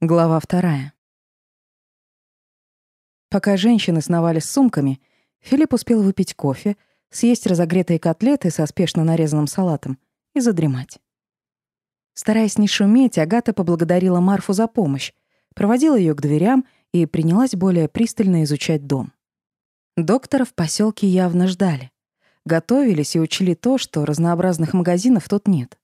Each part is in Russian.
Глава вторая. Пока женщины сновали с сумками, Филипп успел выпить кофе, съесть разогретые котлеты со спешно нарезанным салатом и задремать. Стараясь не шуметь, Агата поблагодарила Марфу за помощь, проводила ее к дверям и принялась более пристально изучать дом. Доктора в поселке явно ждали. Готовились и учили то, что разнообразных магазинов тут нет.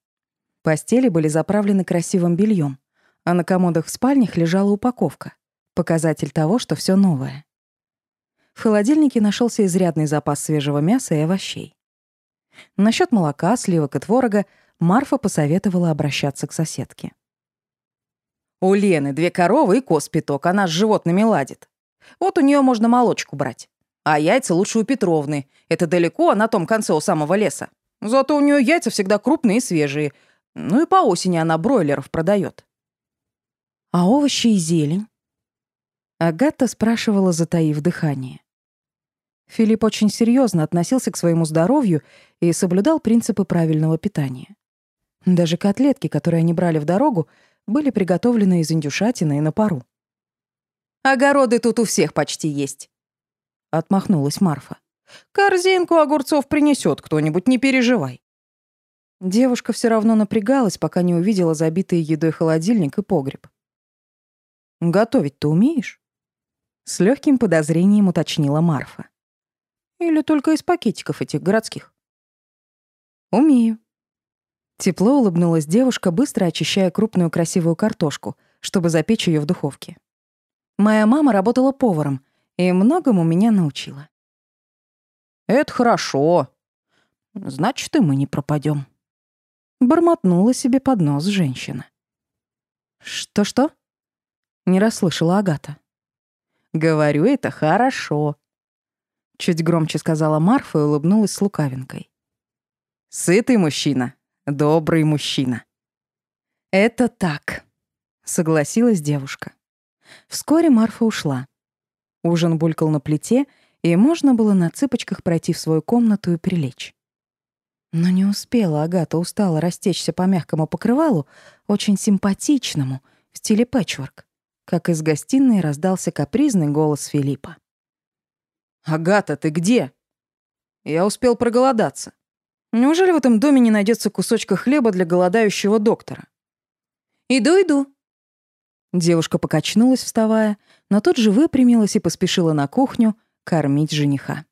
Постели были заправлены красивым бельем а на комодах в спальнях лежала упаковка. Показатель того, что все новое. В холодильнике нашелся изрядный запас свежего мяса и овощей. Насчет молока, сливок и творога Марфа посоветовала обращаться к соседке. «У Лены две коровы и коз пяток, она с животными ладит. Вот у нее можно молочку брать. А яйца лучше у Петровны. Это далеко, а на том конце у самого леса. Зато у нее яйца всегда крупные и свежие. Ну и по осени она бройлеров продает. А овощи и зелень? Агата спрашивала, затаив дыхание. Филипп очень серьезно относился к своему здоровью и соблюдал принципы правильного питания. Даже котлетки, которые они брали в дорогу, были приготовлены из индюшатины и на пару. «Огороды тут у всех почти есть», — отмахнулась Марфа. «Корзинку огурцов принесет кто-нибудь, не переживай». Девушка все равно напрягалась, пока не увидела забитый едой холодильник и погреб. Готовить ты умеешь? С легким подозрением уточнила Марфа. Или только из пакетиков этих городских? Умею. Тепло улыбнулась девушка, быстро очищая крупную красивую картошку, чтобы запечь ее в духовке. Моя мама работала поваром и многому меня научила. Это хорошо. Значит, и мы не пропадем. Бормотнула себе под нос женщина. Что-что? Не расслышала Агата. «Говорю, это хорошо», — чуть громче сказала Марфа и улыбнулась с лукавинкой. «Сытый мужчина, добрый мужчина». «Это так», — согласилась девушка. Вскоре Марфа ушла. Ужин булькал на плите, и можно было на цыпочках пройти в свою комнату и прилечь. Но не успела Агата устала растечься по мягкому покрывалу, очень симпатичному, в стиле пэтчворк как из гостиной раздался капризный голос Филиппа. «Агата, ты где?» Я успел проголодаться. Неужели в этом доме не найдется кусочка хлеба для голодающего доктора? «Иду, иду». Девушка покачнулась, вставая, но тут же выпрямилась и поспешила на кухню кормить жениха.